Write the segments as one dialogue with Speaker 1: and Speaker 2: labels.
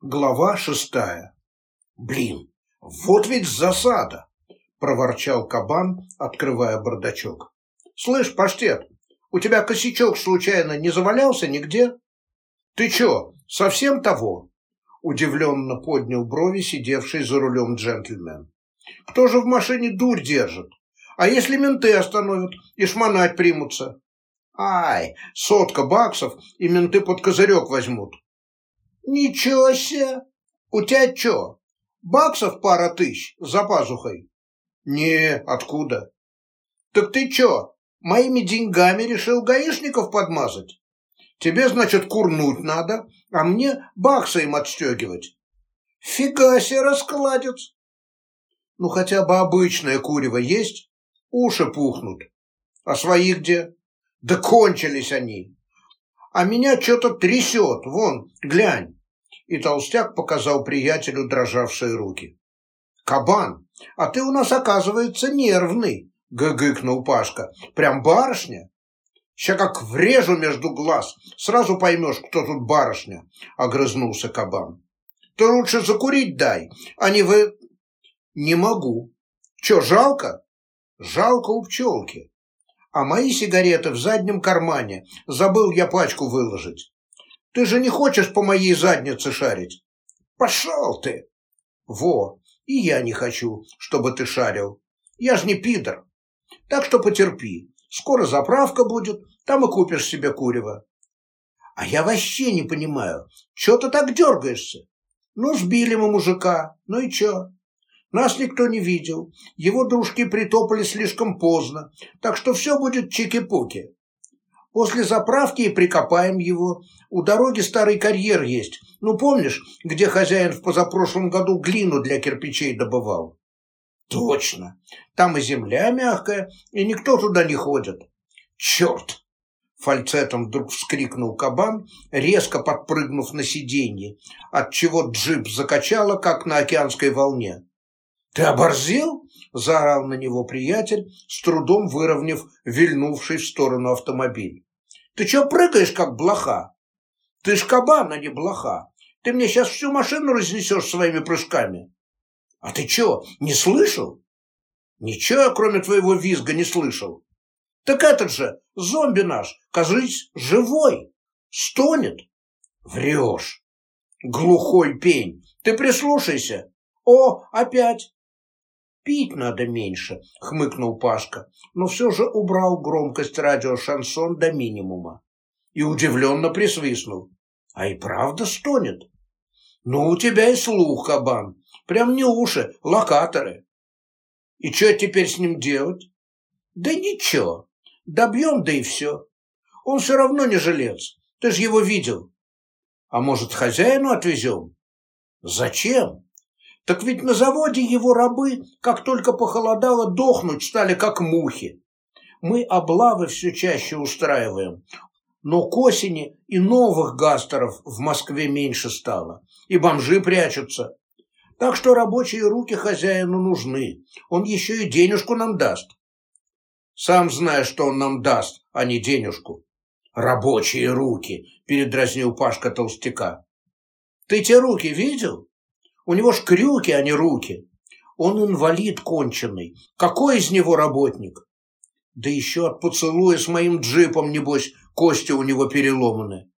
Speaker 1: Глава шестая. «Блин, вот ведь засада!» – проворчал кабан, открывая бардачок. «Слышь, паштет, у тебя косячок случайно не завалялся нигде?» «Ты чё, совсем того?» – удивленно поднял брови сидевший за рулем джентльмен. «Кто же в машине дурь держит? А если менты остановят и шмонать примутся?» «Ай, сотка баксов, и менты под козырек возьмут. Ничего себе! У тебя что, баксов пара тысяч за пазухой? Не, откуда? Так ты что, моими деньгами решил гаишников подмазать? Тебе, значит, курнуть надо, а мне баксы им отстегивать. Фига себе раскладец. Ну, хотя бы обычное курево есть, уши пухнут. А свои где? Да кончились они. А меня что-то трясет, вон, глянь и толстяк показал приятелю дрожавшие руки. «Кабан, а ты у нас, оказывается, нервный!» — гыгыкнул Пашка. «Прям барышня!» «Ща как врежу между глаз, сразу поймешь, кто тут барышня!» — огрызнулся кабан. «Ты лучше закурить дай, а не вы...» «Не могу. Че, жалко?» «Жалко у пчелки. А мои сигареты в заднем кармане. Забыл я пачку выложить. Ты же не хочешь по моей заднице шарить? Пошел ты! Во, и я не хочу, чтобы ты шарил. Я ж не пидор. Так что потерпи. Скоро заправка будет, там и купишь себе курево. А я вообще не понимаю, что ты так дергаешься? Ну, сбили мы мужика, ну и чё? Нас никто не видел, его дружки притопали слишком поздно, так что все будет чики-пуки. После заправки и прикопаем его. У дороги старый карьер есть. Ну, помнишь, где хозяин в позапрошлом году глину для кирпичей добывал? Точно. Там и земля мягкая, и никто туда не ходит. Черт! Фальцетом вдруг вскрикнул кабан, резко подпрыгнув на сиденье, отчего джип закачало, как на океанской волне. «Ты оборзел?» – заорал на него приятель, с трудом выровняв вильнувший в сторону автомобиль. «Ты чё прыгаешь, как блоха? Ты ж кабан, а не блоха. Ты мне сейчас всю машину разнесешь своими прыжками. А ты чё, не слышал?» «Ничего, кроме твоего визга, не слышал. Так этот же, зомби наш, кажись, живой, стонет. Врешь. Глухой пень. Ты прислушайся. О, опять. «Пить надо меньше», — хмыкнул Пашка, но все же убрал громкость радиошансон до минимума и удивленно присвистнул. «А и правда стонет?» «Ну, у тебя и слух, кабан. Прям не уши, локаторы». «И что теперь с ним делать?» «Да ничего. Добьем, да и все. Он все равно не жилец. Ты ж его видел. А может, хозяину отвезем?» «Зачем?» Так ведь на заводе его рабы, как только похолодало, дохнуть стали, как мухи. Мы облавы все чаще устраиваем, но к осени и новых гастеров в Москве меньше стало, и бомжи прячутся. Так что рабочие руки хозяину нужны, он еще и денежку нам даст. Сам знаешь, что он нам даст, а не денежку. Рабочие руки, передразнил Пашка толстяка. Ты те руки видел? У него ж крюки, а не руки. Он инвалид конченый. Какой из него работник? Да еще от поцелуя с моим джипом, небось, кости у него переломаны.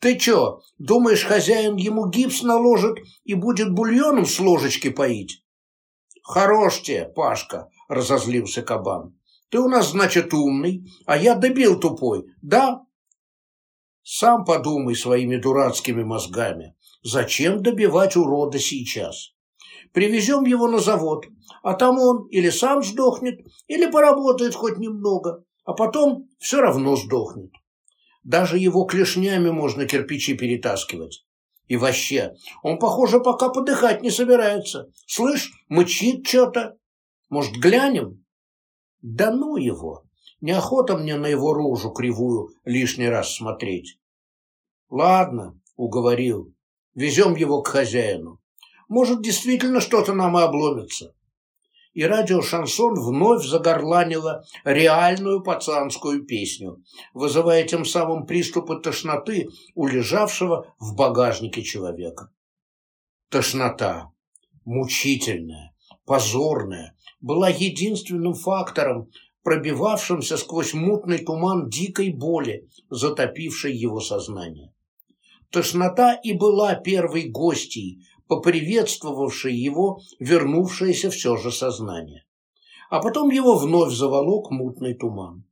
Speaker 1: Ты че, думаешь, хозяин ему гипс наложит и будет бульоном с ложечки поить? Хорош тебе, Пашка, разозлился кабан. Ты у нас, значит, умный, а я дебил тупой, да? Сам подумай своими дурацкими мозгами. Зачем добивать урода сейчас? Привезем его на завод, а там он или сам сдохнет, или поработает хоть немного, а потом все равно сдохнет. Даже его клешнями можно кирпичи перетаскивать. И вообще, он, похоже, пока подыхать не собирается. Слышь, мычит что-то. Может, глянем? Да ну его! Неохота мне на его рожу кривую лишний раз смотреть. Ладно, уговорил. Везем его к хозяину. Может, действительно что-то нам и обломится. И радиошансон вновь загорланило реальную пацанскую песню, вызывая тем самым приступы тошноты у лежавшего в багажнике человека. Тошнота, мучительная, позорная, была единственным фактором, пробивавшимся сквозь мутный туман дикой боли, затопившей его сознание. Тошнота и была первой гостьей, поприветствовавшей его вернувшееся все же сознание. А потом его вновь заволок мутный туман.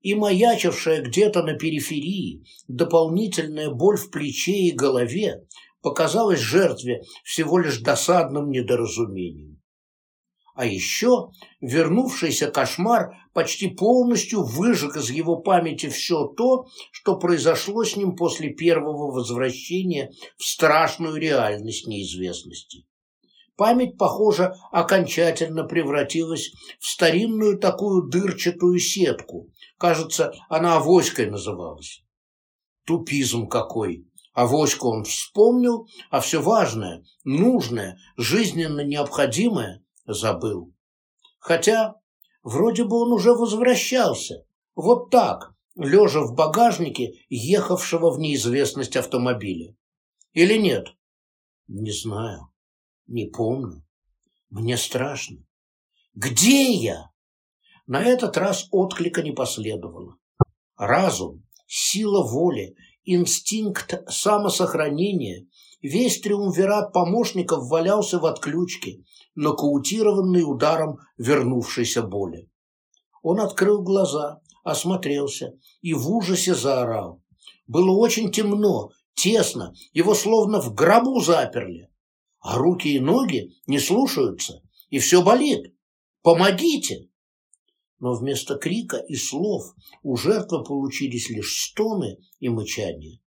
Speaker 1: И маячившая где-то на периферии дополнительная боль в плече и голове показалась жертве всего лишь досадным недоразумением. А еще вернувшийся кошмар почти полностью выжег из его памяти все то, что произошло с ним после первого возвращения в страшную реальность неизвестности. Память, похоже, окончательно превратилась в старинную такую дырчатую сетку. Кажется, она авоськой называлась. Тупизм какой! Авоську он вспомнил, а все важное, нужное, жизненно необходимое забыл. Хотя вроде бы он уже возвращался. Вот так, лежа в багажнике ехавшего в неизвестность автомобиля. Или нет? Не знаю. Не помню. Мне страшно. Где я? На этот раз отклика не последовало. Разум, сила воли, инстинкт самосохранения, весь триумвират помощников валялся в отключке, нокаутированный ударом вернувшейся боли. Он открыл глаза, осмотрелся и в ужасе заорал. Было очень темно, тесно, его словно в гробу заперли. А руки и ноги не слушаются, и все болит. Помогите! Но вместо крика и слов у жертвы получились лишь стоны и мычания.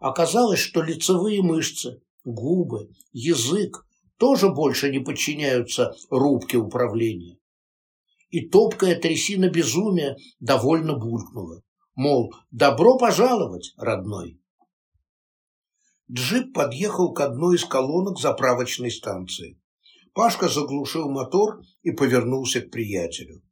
Speaker 1: Оказалось, что лицевые мышцы, губы, язык тоже больше не подчиняются рубке управления. И топкая трясина безумия довольно булькнула. Мол, добро пожаловать, родной. Джип подъехал к одной из колонок заправочной станции. Пашка заглушил мотор и повернулся к приятелю.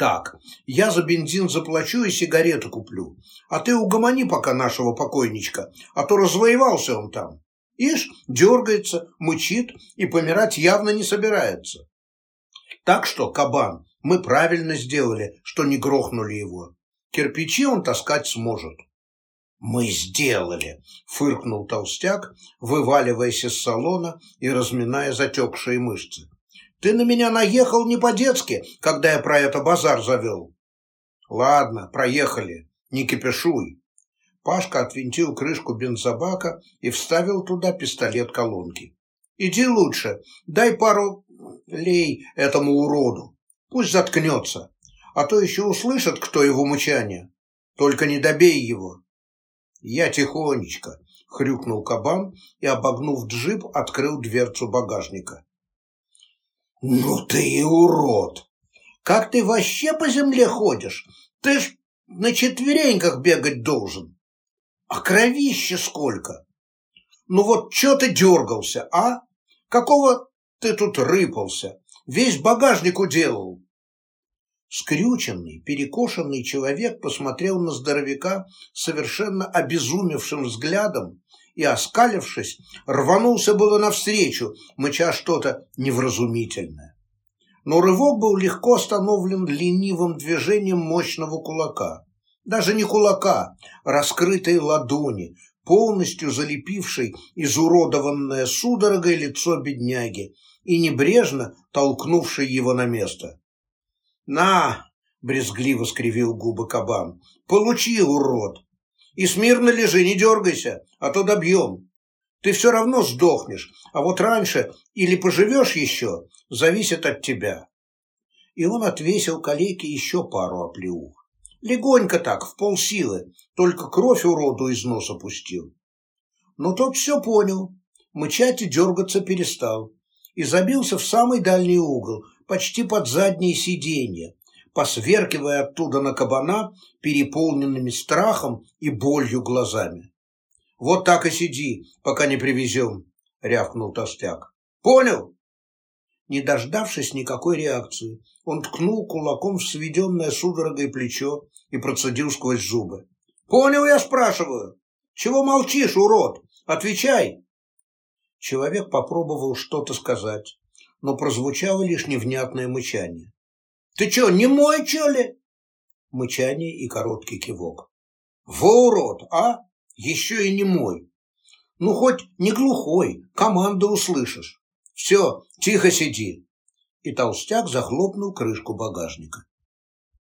Speaker 1: «Так, я за бензин заплачу и сигареты куплю, а ты угомони пока нашего покойничка, а то развоевался он там». Ишь, дергается, мычит и помирать явно не собирается. Так что, кабан, мы правильно сделали, что не грохнули его. Кирпичи он таскать сможет. «Мы сделали!» — фыркнул толстяк, вываливаясь из салона и разминая затекшие мышцы. «Ты на меня наехал не по-детски, когда я про это базар завел». «Ладно, проехали, не кипишуй. Пашка отвинтил крышку бензобака и вставил туда пистолет колонки. «Иди лучше, дай пару лей этому уроду. Пусть заткнется, а то еще услышит, кто его мычание. Только не добей его». «Я тихонечко», — хрюкнул кабан и, обогнув джип, открыл дверцу багажника. «Ну ты и урод! Как ты вообще по земле ходишь? Ты ж на четвереньках бегать должен!» А кровище сколько! Ну вот что ты дергался, а? Какого ты тут рыпался? Весь багажник уделал. Скрюченный, перекошенный человек посмотрел на здоровяка совершенно обезумевшим взглядом и, оскалившись, рванулся было навстречу, мыча что-то невразумительное. Но рывок был легко остановлен ленивым движением мощного кулака даже не кулака, раскрытой ладони, полностью залепившей изуродованное судорогой лицо бедняги и небрежно толкнувшей его на место. «На!» — брезгливо скривил губы кабан. «Получи, урод! И смирно лежи, не дергайся, а то добьем. Ты все равно сдохнешь, а вот раньше или поживешь еще, зависит от тебя». И он отвесил калеке еще пару оплеух. Легонько так, в полсилы, только кровь уроду из носа пустил. Но тот все понял, мычать и дергаться перестал, и забился в самый дальний угол, почти под заднее сиденье, посверкивая оттуда на кабана переполненными страхом и болью глазами. «Вот так и сиди, пока не привезем», — рявкнул толстяк. «Понял?» Не дождавшись никакой реакции, он ткнул кулаком в сведенное судорогой плечо и процедил сквозь зубы. «Понял, я спрашиваю? Чего молчишь, урод? Отвечай!» Человек попробовал что-то сказать, но прозвучало лишь невнятное мычание. «Ты чё, не мой, чё ли?» Мычание и короткий кивок. «Во урод, а? Еще и не мой. Ну, хоть не глухой, команду услышишь. Все, тихо сиди». И толстяк захлопнул крышку багажника.